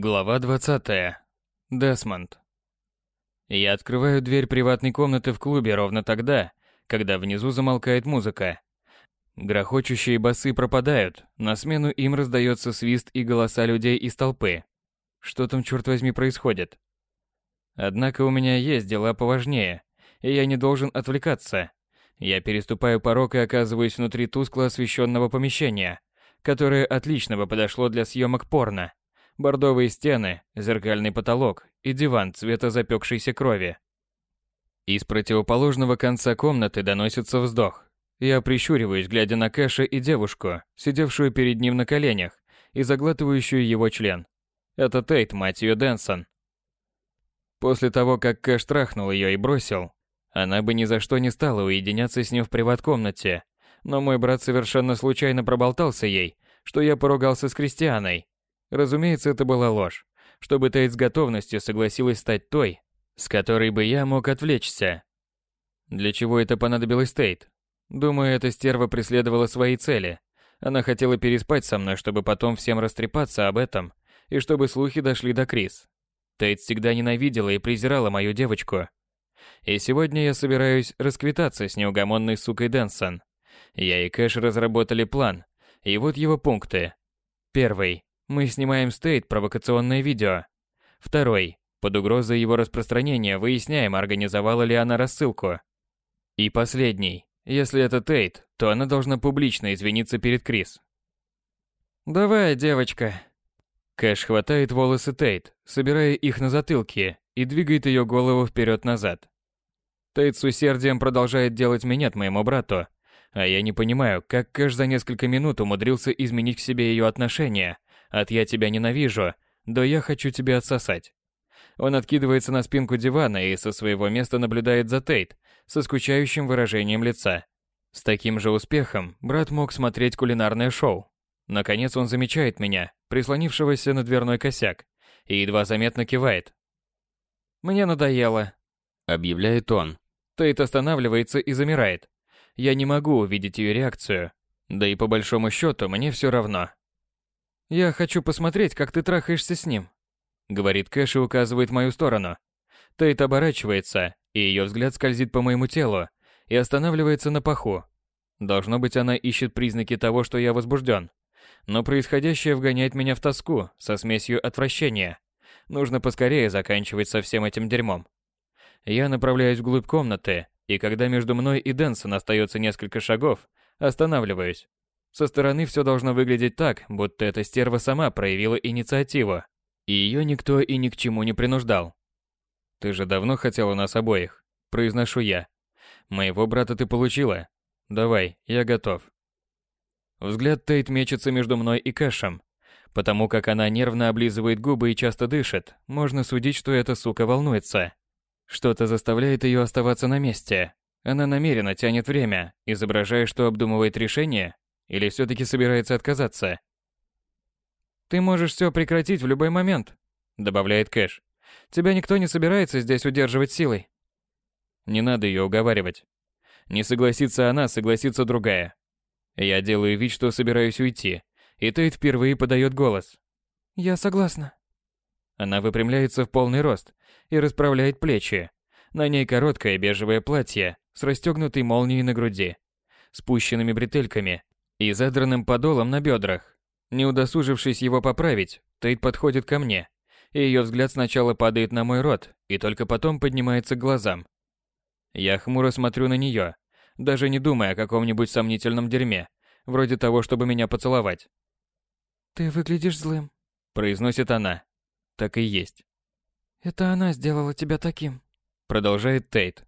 Глава 20. Десмонд. Я открываю дверь приватной комнаты в клубе ровно тогда, когда внизу замолкает музыка. Грохочущие басы пропадают, на смену им раздается свист и голоса людей из толпы. Что там, черт возьми, происходит? Однако у меня есть дела поважнее, и я не должен отвлекаться. Я переступаю порог и оказываюсь внутри тускло освещенного помещения, которое отлично бы подошло для съемок порно бордовые стены, зеркальный потолок и диван цвета запекшейся крови. Из противоположного конца комнаты доносится вздох. Я прищуриваюсь, глядя на Кэша и девушку, сидевшую перед ним на коленях и заглатывающую его член. Это Тейт, мать ее, Дэнсон. После того, как Кэш трахнул ее и бросил, она бы ни за что не стала уединяться с ним в приват-комнате, но мой брат совершенно случайно проболтался ей, что я поругался с Кристианой, Разумеется, это была ложь, чтобы Тейт с готовностью согласилась стать той, с которой бы я мог отвлечься. Для чего это понадобилось Тейт? Думаю, эта стерва преследовала свои цели. Она хотела переспать со мной, чтобы потом всем растрепаться об этом, и чтобы слухи дошли до Крис. Тейт всегда ненавидела и презирала мою девочку. И сегодня я собираюсь расквитаться с неугомонной сукой Дэнсон. Я и Кэш разработали план, и вот его пункты. Первый. Мы снимаем стейт провокационное видео. Второй. Под угрозой его распространения выясняем, организовала ли она рассылку. И последний. Если это Тейт, то она должна публично извиниться перед Крис. «Давай, девочка». Кэш хватает волосы Тейт, собирая их на затылке, и двигает ее голову вперед-назад. Тейт с усердием продолжает делать минет моему брату, а я не понимаю, как Кэш за несколько минут умудрился изменить к себе ее отношение, от «я тебя ненавижу» до «я хочу тебя отсосать». Он откидывается на спинку дивана и со своего места наблюдает за Тейт со скучающим выражением лица. С таким же успехом брат мог смотреть кулинарное шоу. Наконец он замечает меня, прислонившегося на дверной косяк, и едва заметно кивает. «Мне надоело», — объявляет он. Тейт останавливается и замирает. Я не могу увидеть ее реакцию. Да и по большому счету мне все равно. «Я хочу посмотреть, как ты трахаешься с ним», — говорит Кэш и указывает в мою сторону. Тейт оборачивается, и ее взгляд скользит по моему телу и останавливается на паху. Должно быть, она ищет признаки того, что я возбужден. Но происходящее вгоняет меня в тоску со смесью отвращения. Нужно поскорее заканчивать со всем этим дерьмом. Я направляюсь вглубь комнаты, и когда между мной и Дэнсон остается несколько шагов, останавливаюсь. Со стороны все должно выглядеть так, будто эта стерва сама проявила инициативу, и ее никто и ни к чему не принуждал. «Ты же давно хотела нас обоих», – произношу я. «Моего брата ты получила. Давай, я готов». Взгляд Тейт мечется между мной и Кэшем. Потому как она нервно облизывает губы и часто дышит, можно судить, что эта сука волнуется. Что-то заставляет ее оставаться на месте. Она намеренно тянет время, изображая, что обдумывает решение, или все-таки собирается отказаться? «Ты можешь все прекратить в любой момент», — добавляет Кэш. «Тебя никто не собирается здесь удерживать силой». Не надо ее уговаривать. Не согласится она, согласится другая. Я делаю вид, что собираюсь уйти, и Тейт впервые подает голос. «Я согласна». Она выпрямляется в полный рост и расправляет плечи. На ней короткое бежевое платье с расстегнутой молнией на груди, спущенными бретельками и задранным подолом на бедрах. Не удосужившись его поправить, Тейт подходит ко мне, и ее взгляд сначала падает на мой рот, и только потом поднимается к глазам. Я хмуро смотрю на нее, даже не думая о каком-нибудь сомнительном дерьме, вроде того, чтобы меня поцеловать. «Ты выглядишь злым», — произносит она. Так и есть. «Это она сделала тебя таким», — продолжает Тейт.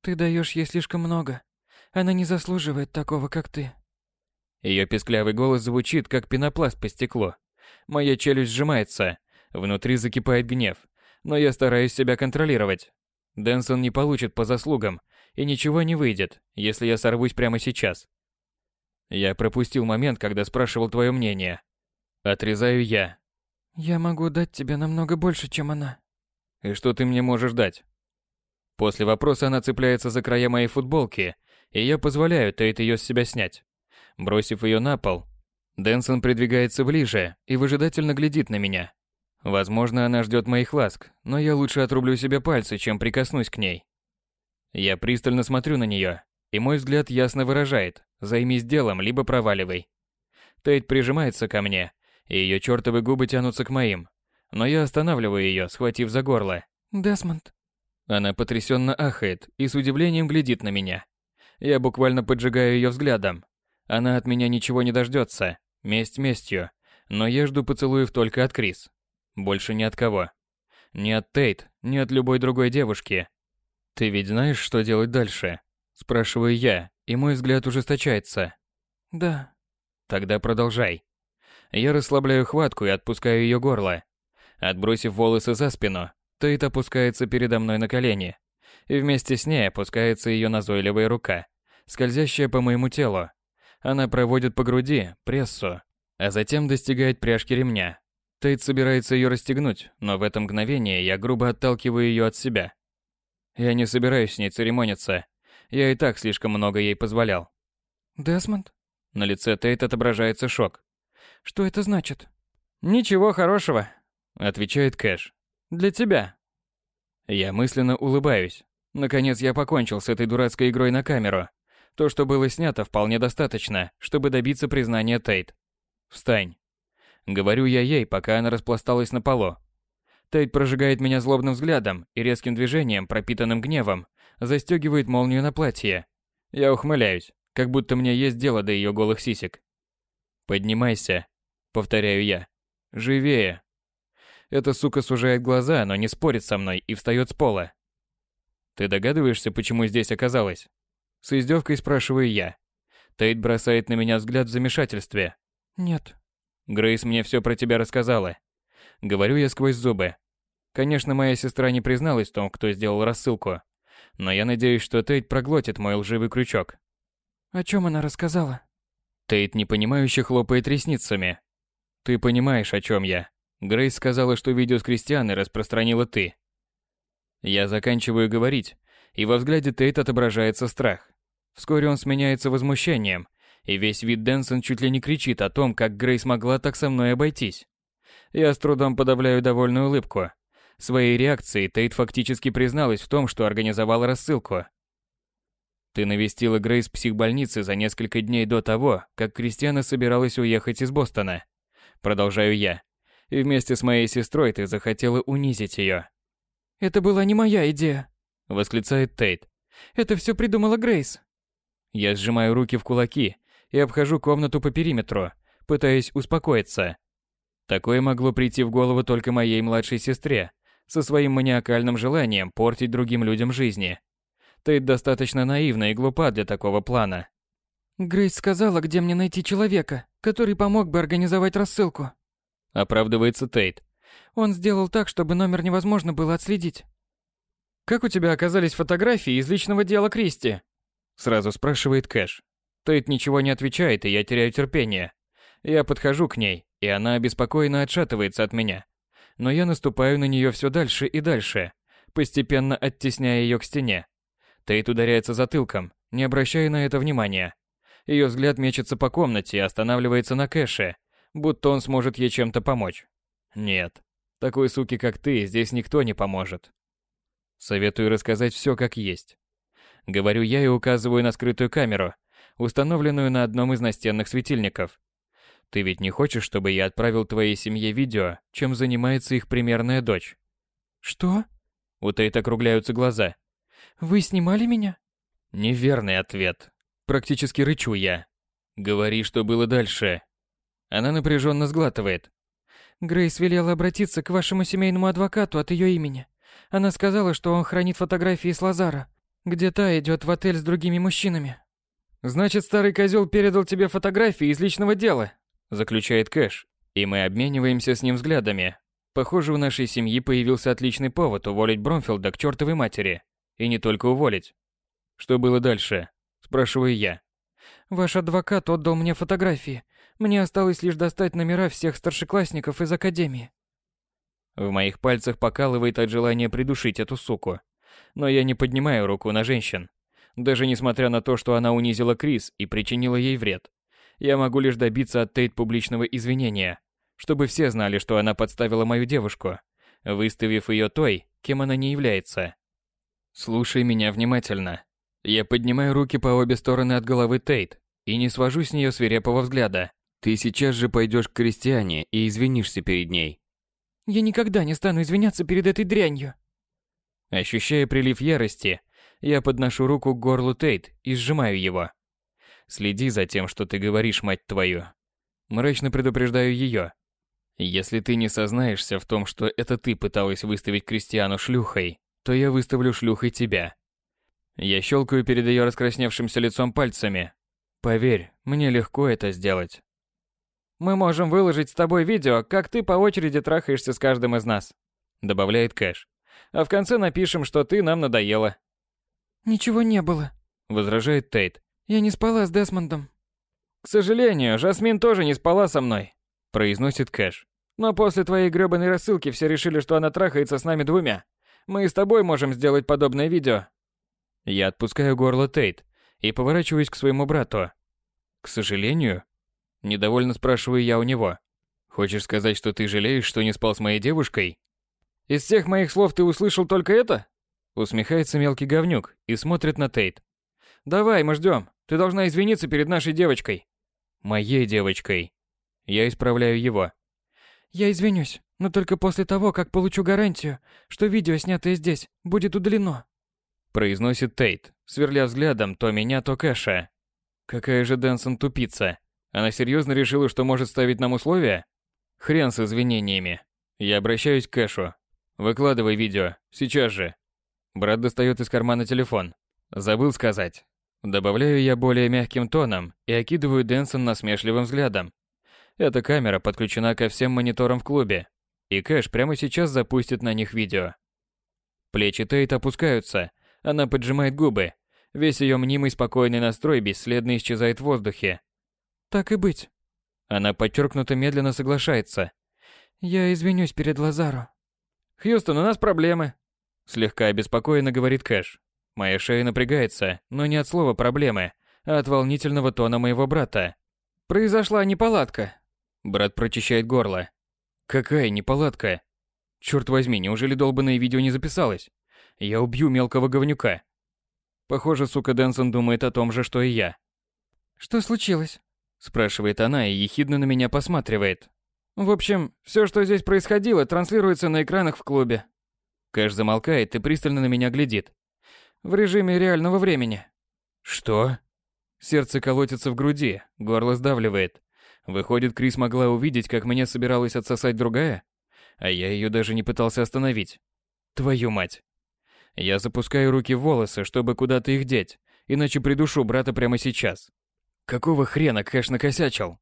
«Ты даешь ей слишком много. Она не заслуживает такого, как ты». Ее песклявый голос звучит, как пенопласт по стеклу. Моя челюсть сжимается, внутри закипает гнев, но я стараюсь себя контролировать. Дэнсон не получит по заслугам, и ничего не выйдет, если я сорвусь прямо сейчас. Я пропустил момент, когда спрашивал твое мнение. Отрезаю я. Я могу дать тебе намного больше, чем она. И что ты мне можешь дать? После вопроса она цепляется за края моей футболки, и я позволяю Тейт ее с себя снять бросив ее на пол. Дэнсон придвигается ближе и выжидательно глядит на меня. Возможно, она ждет моих ласк, но я лучше отрублю себе пальцы, чем прикоснусь к ней. Я пристально смотрю на нее, и мой взгляд ясно выражает «займись делом, либо проваливай». Тейт прижимается ко мне, и ее чертовы губы тянутся к моим, но я останавливаю ее, схватив за горло. «Десмонд». Она потрясенно ахает и с удивлением глядит на меня. Я буквально поджигаю ее взглядом. Она от меня ничего не дождется, месть местью, но я жду поцелуев только от Крис. Больше ни от кого. Ни от Тейт, ни от любой другой девушки. Ты ведь знаешь, что делать дальше? Спрашиваю я, и мой взгляд ужесточается. Да. Тогда продолжай. Я расслабляю хватку и отпускаю ее горло. Отбросив волосы за спину, Тейт опускается передо мной на колени. И вместе с ней опускается ее назойливая рука, скользящая по моему телу. Она проводит по груди, прессу, а затем достигает пряжки ремня. Тейт собирается ее расстегнуть, но в это мгновение я грубо отталкиваю ее от себя. Я не собираюсь с ней церемониться. Я и так слишком много ей позволял. Десмонд? На лице Тейт отображается шок. Что это значит? Ничего хорошего, отвечает Кэш. Для тебя. Я мысленно улыбаюсь. Наконец я покончил с этой дурацкой игрой на камеру. То, что было снято, вполне достаточно, чтобы добиться признания Тейт. Встань. Говорю я ей, пока она распласталась на полу. Тейт прожигает меня злобным взглядом и резким движением, пропитанным гневом, застегивает молнию на платье. Я ухмыляюсь, как будто мне есть дело до ее голых сисек. «Поднимайся», — повторяю я. «Живее». Эта сука сужает глаза, но не спорит со мной и встает с пола. «Ты догадываешься, почему здесь оказалась?» С издевкой спрашиваю я. Тейт бросает на меня взгляд в замешательстве. «Нет». Грейс мне все про тебя рассказала. Говорю я сквозь зубы. Конечно, моя сестра не призналась в том, кто сделал рассылку. Но я надеюсь, что Тейт проглотит мой лживый крючок. О чем она рассказала? Тейт непонимающе хлопает ресницами. Ты понимаешь, о чем я. Грейс сказала, что видео с Кристианой распространила ты. Я заканчиваю говорить, и во взгляде Тейт отображается страх. Вскоре он сменяется возмущением, и весь вид Дэнсон чуть ли не кричит о том, как Грейс могла так со мной обойтись. Я с трудом подавляю довольную улыбку. Своей реакцией Тейт фактически призналась в том, что организовала рассылку. Ты навестила Грейс в психбольнице за несколько дней до того, как Кристиана собиралась уехать из Бостона. Продолжаю я. И вместе с моей сестрой ты захотела унизить ее. Это была не моя идея, восклицает Тейт. Это все придумала Грейс. Я сжимаю руки в кулаки и обхожу комнату по периметру, пытаясь успокоиться. Такое могло прийти в голову только моей младшей сестре, со своим маниакальным желанием портить другим людям жизни. Ты достаточно наивна и глупа для такого плана. Грейс сказала, где мне найти человека, который помог бы организовать рассылку. Оправдывается Тейт. Он сделал так, чтобы номер невозможно было отследить. Как у тебя оказались фотографии из личного дела Кристи? Сразу спрашивает Кэш. Тейт ничего не отвечает, и я теряю терпение. Я подхожу к ней, и она обеспокоенно отшатывается от меня. Но я наступаю на нее все дальше и дальше, постепенно оттесняя ее к стене. Тейт ударяется затылком, не обращая на это внимания. Ее взгляд мечется по комнате и останавливается на Кэше, будто он сможет ей чем-то помочь. Нет, такой суки, как ты, здесь никто не поможет. Советую рассказать все как есть. Говорю я и указываю на скрытую камеру, установленную на одном из настенных светильников. Ты ведь не хочешь, чтобы я отправил твоей семье видео, чем занимается их примерная дочь? Что? У Тейт округляются глаза. Вы снимали меня? Неверный ответ. Практически рычу я. Говори, что было дальше. Она напряженно сглатывает. Грейс велела обратиться к вашему семейному адвокату от ее имени. Она сказала, что он хранит фотографии с Лазара, где та идет в отель с другими мужчинами. Значит, старый козел передал тебе фотографии из личного дела, заключает Кэш, и мы обмениваемся с ним взглядами. Похоже, у нашей семьи появился отличный повод уволить Бромфилда к чертовой матери. И не только уволить. Что было дальше? Спрашиваю я. Ваш адвокат отдал мне фотографии. Мне осталось лишь достать номера всех старшеклассников из академии. В моих пальцах покалывает от желания придушить эту суку. Но я не поднимаю руку на женщин. Даже несмотря на то, что она унизила Крис и причинила ей вред. Я могу лишь добиться от Тейт публичного извинения. чтобы все знали, что она подставила мою девушку, выставив ее той, кем она не является. Слушай меня внимательно. Я поднимаю руки по обе стороны от головы Тейт и не свожу с нее свирепого взгляда. Ты сейчас же пойдешь к Кристиане и извинишься перед ней. Я никогда не стану извиняться перед этой дрянью. Ощущая прилив ярости, я подношу руку к горлу Тейт и сжимаю его. Следи за тем, что ты говоришь, мать твою. Мрачно предупреждаю ее. Если ты не сознаешься в том, что это ты пыталась выставить Кристиану шлюхой, то я выставлю шлюхой тебя. Я щелкаю перед ее раскрасневшимся лицом пальцами. Поверь, мне легко это сделать. Мы можем выложить с тобой видео, как ты по очереди трахаешься с каждым из нас, добавляет Кэш. А в конце напишем, что ты нам надоела. Ничего не было, возражает Тейт. Я не спала с Десмондом. К сожалению, Жасмин тоже не спала со мной, произносит Кэш. Но после твоей грёбаной рассылки все решили, что она трахается с нами двумя. Мы и с тобой можем сделать подобное видео. Я отпускаю горло Тейт и поворачиваюсь к своему брату. К сожалению, недовольно спрашиваю я у него. Хочешь сказать, что ты жалеешь, что не спал с моей девушкой? Из всех моих слов ты услышал только это? Усмехается мелкий говнюк и смотрит на Тейт. Давай, мы ждем. Ты должна извиниться перед нашей девочкой. Моей девочкой. Я исправляю его. Я извинюсь, но только после того, как получу гарантию, что видео, снятое здесь, будет удалено. Произносит Тейт, сверля взглядом то меня, то Кэша. Какая же Дэнсон тупица. Она серьезно решила, что может ставить нам условия? Хрен с извинениями. Я обращаюсь к Кэшу. Выкладывай видео, сейчас же. Брат достает из кармана телефон. Забыл сказать. Добавляю я более мягким тоном и окидываю Дэнсон насмешливым взглядом. Эта камера подключена ко всем мониторам в клубе, и Кэш прямо сейчас запустит на них видео. Плечи Тейт опускаются, она поджимает губы. Весь ее мнимый спокойный настрой бесследно исчезает в воздухе. Так и быть. Она подчеркнуто медленно соглашается. Я извинюсь перед Лазаро. Хьюстон, у нас проблемы. Слегка обеспокоенно говорит Кэш. Моя шея напрягается, но не от слова проблемы, а от волнительного тона моего брата. Произошла неполадка. Брат прочищает горло. Какая неполадка? Черт возьми, неужели долбанное видео не записалось? Я убью мелкого говнюка. Похоже, сука Дэнсон думает о том же, что и я. Что случилось? Спрашивает она и ехидно на меня посматривает. В общем, все, что здесь происходило, транслируется на экранах в клубе. Кэш замолкает и пристально на меня глядит в режиме реального времени. Что? Сердце колотится в груди, горло сдавливает. Выходит, Крис могла увидеть, как мне собиралась отсосать другая? А я ее даже не пытался остановить. Твою мать. Я запускаю руки в волосы, чтобы куда-то их деть, иначе придушу брата прямо сейчас. Какого хрена Кэш накосячил?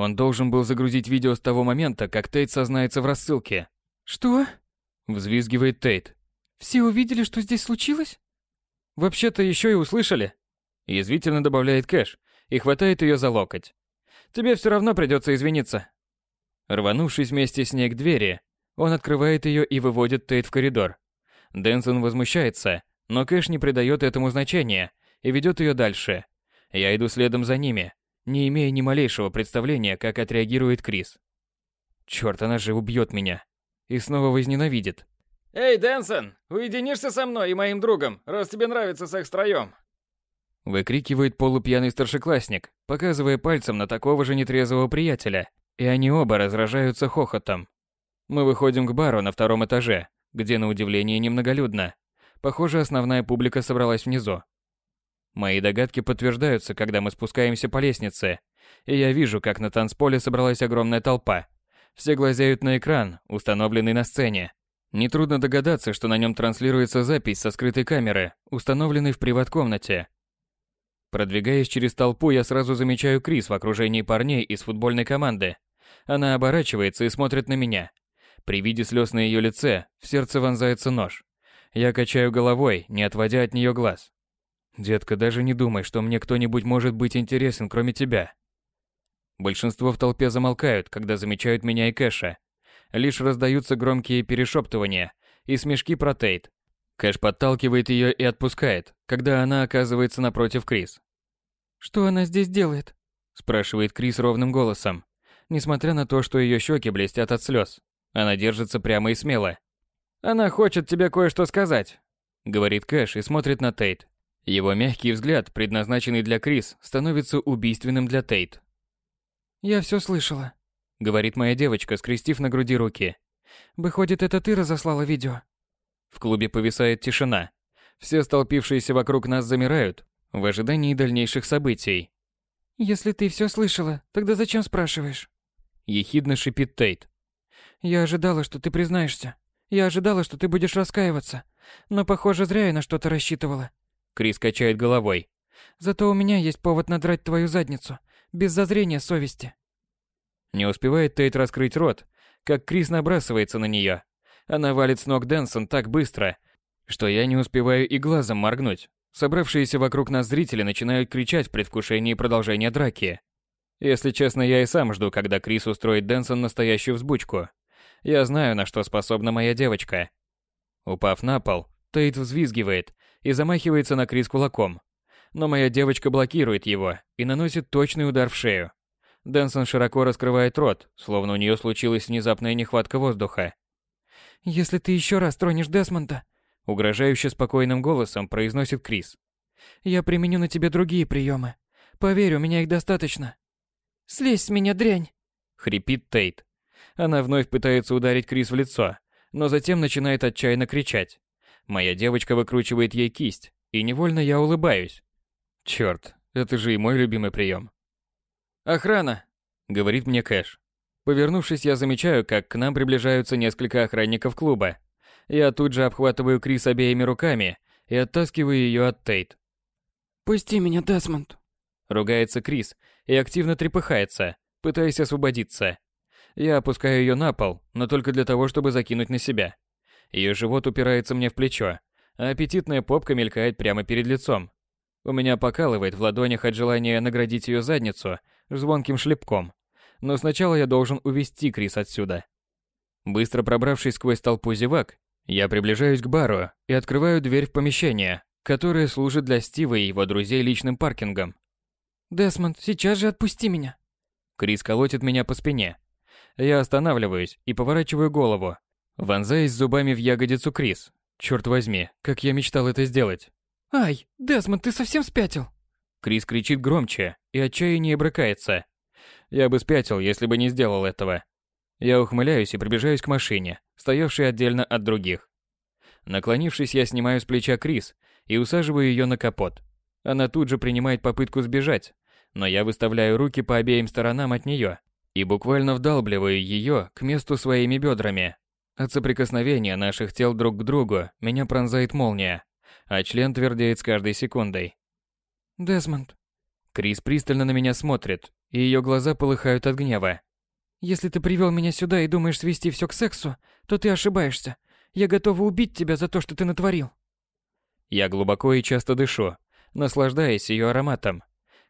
Он должен был загрузить видео с того момента, как Тейт сознается в рассылке. «Что?» – взвизгивает Тейт. «Все увидели, что здесь случилось?» Вообще-то еще и услышали. Язвительно добавляет Кэш и хватает ее за локоть. Тебе все равно придется извиниться. Рванувшись вместе с ней к двери, он открывает ее и выводит Тейт в коридор. Дэнсон возмущается, но Кэш не придает этому значения и ведет ее дальше. Я иду следом за ними, не имея ни малейшего представления, как отреагирует Крис. Черт, она же убьет меня. И снова возненавидит. «Эй, Дэнсон, уединишься со мной и моим другом, раз тебе нравится секс втроём?» Выкрикивает полупьяный старшеклассник, показывая пальцем на такого же нетрезвого приятеля, и они оба разражаются хохотом. Мы выходим к бару на втором этаже, где на удивление немноголюдно. Похоже, основная публика собралась внизу. Мои догадки подтверждаются, когда мы спускаемся по лестнице, и я вижу, как на танцполе собралась огромная толпа. Все глазеют на экран, установленный на сцене, Нетрудно догадаться, что на нем транслируется запись со скрытой камеры, установленной в приват-комнате. Продвигаясь через толпу, я сразу замечаю Крис в окружении парней из футбольной команды. Она оборачивается и смотрит на меня. При виде слез на ее лице в сердце вонзается нож. Я качаю головой, не отводя от нее глаз. «Детка, даже не думай, что мне кто-нибудь может быть интересен, кроме тебя». Большинство в толпе замолкают, когда замечают меня и Кэша. Лишь раздаются громкие перешептывания и смешки про Тейт. Кэш подталкивает ее и отпускает, когда она оказывается напротив Крис. «Что она здесь делает?» спрашивает Крис ровным голосом. Несмотря на то, что ее щеки блестят от слез, она держится прямо и смело. «Она хочет тебе кое-что сказать», — говорит Кэш и смотрит на Тейт. Его мягкий взгляд, предназначенный для Крис, становится убийственным для Тейт. «Я все слышала», — говорит моя девочка, скрестив на груди руки. «Выходит, это ты разослала видео?» В клубе повисает тишина. Все столпившиеся вокруг нас замирают в ожидании дальнейших событий. «Если ты все слышала, тогда зачем спрашиваешь?» Ехидно шипит Тейт. «Я ожидала, что ты признаешься. Я ожидала, что ты будешь раскаиваться. Но, похоже, зря я на что-то рассчитывала». Крис качает головой. «Зато у меня есть повод надрать твою задницу. Без зазрения совести». Не успевает Тейт раскрыть рот, как Крис набрасывается на нее. Она валит с ног Дэнсон так быстро, что я не успеваю и глазом моргнуть. Собравшиеся вокруг нас зрители начинают кричать в предвкушении продолжения драки. Если честно, я и сам жду, когда Крис устроит Дэнсон настоящую взбучку. Я знаю, на что способна моя девочка. Упав на пол, Тейт взвизгивает и замахивается на Крис кулаком. Но моя девочка блокирует его и наносит точный удар в шею. Дэнсон широко раскрывает рот, словно у нее случилась внезапная нехватка воздуха. «Если ты еще раз тронешь Десмонда», — угрожающе спокойным голосом произносит Крис. «Я применю на тебе другие приемы. Поверь, у меня их достаточно». «Слезь с меня, дрянь!» — хрипит Тейт. Она вновь пытается ударить Крис в лицо, но затем начинает отчаянно кричать. Моя девочка выкручивает ей кисть, и невольно я улыбаюсь. Черт, это же и мой любимый прием. «Охрана!» — говорит мне Кэш. Повернувшись, я замечаю, как к нам приближаются несколько охранников клуба. Я тут же обхватываю Крис обеими руками и оттаскиваю ее от Тейт. «Пусти меня, Десмонд!» Ругается Крис и активно трепыхается, пытаясь освободиться. Я опускаю ее на пол, но только для того, чтобы закинуть на себя. Ее живот упирается мне в плечо, а аппетитная попка мелькает прямо перед лицом. У меня покалывает в ладонях от желания наградить ее задницу звонким шлепком. Но сначала я должен увести Крис отсюда. Быстро пробравшись сквозь толпу зевак, я приближаюсь к бару и открываю дверь в помещение, которое служит для Стива и его друзей личным паркингом. «Десмонд, сейчас же отпусти меня!» Крис колотит меня по спине. Я останавливаюсь и поворачиваю голову, вонзаясь зубами в ягодицу Крис. Черт возьми, как я мечтал это сделать. «Ай, Десмонд, ты совсем спятил?» Крис кричит громче и отчаяние брыкается. Я бы спятил, если бы не сделал этого. Я ухмыляюсь и приближаюсь к машине, стоявшей отдельно от других. Наклонившись, я снимаю с плеча Крис и усаживаю ее на капот. Она тут же принимает попытку сбежать, но я выставляю руки по обеим сторонам от нее и буквально вдалбливаю ее к месту своими бедрами. От соприкосновения наших тел друг к другу меня пронзает молния, а член твердеет с каждой секундой. «Десмонд». Крис пристально на меня смотрит, и ее глаза полыхают от гнева. «Если ты привел меня сюда и думаешь свести все к сексу, то ты ошибаешься. Я готова убить тебя за то, что ты натворил». Я глубоко и часто дышу, наслаждаясь ее ароматом.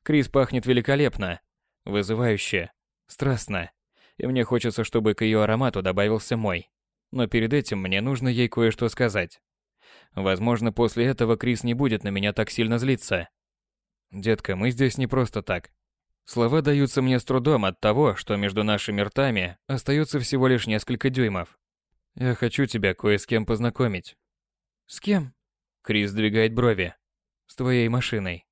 Крис пахнет великолепно, вызывающе, страстно. И мне хочется, чтобы к ее аромату добавился мой. Но перед этим мне нужно ей кое-что сказать. Возможно, после этого Крис не будет на меня так сильно злиться. Детка, мы здесь не просто так. Слова даются мне с трудом от того, что между нашими ртами остается всего лишь несколько дюймов. Я хочу тебя кое с кем познакомить. С кем? Крис двигает брови. С твоей машиной.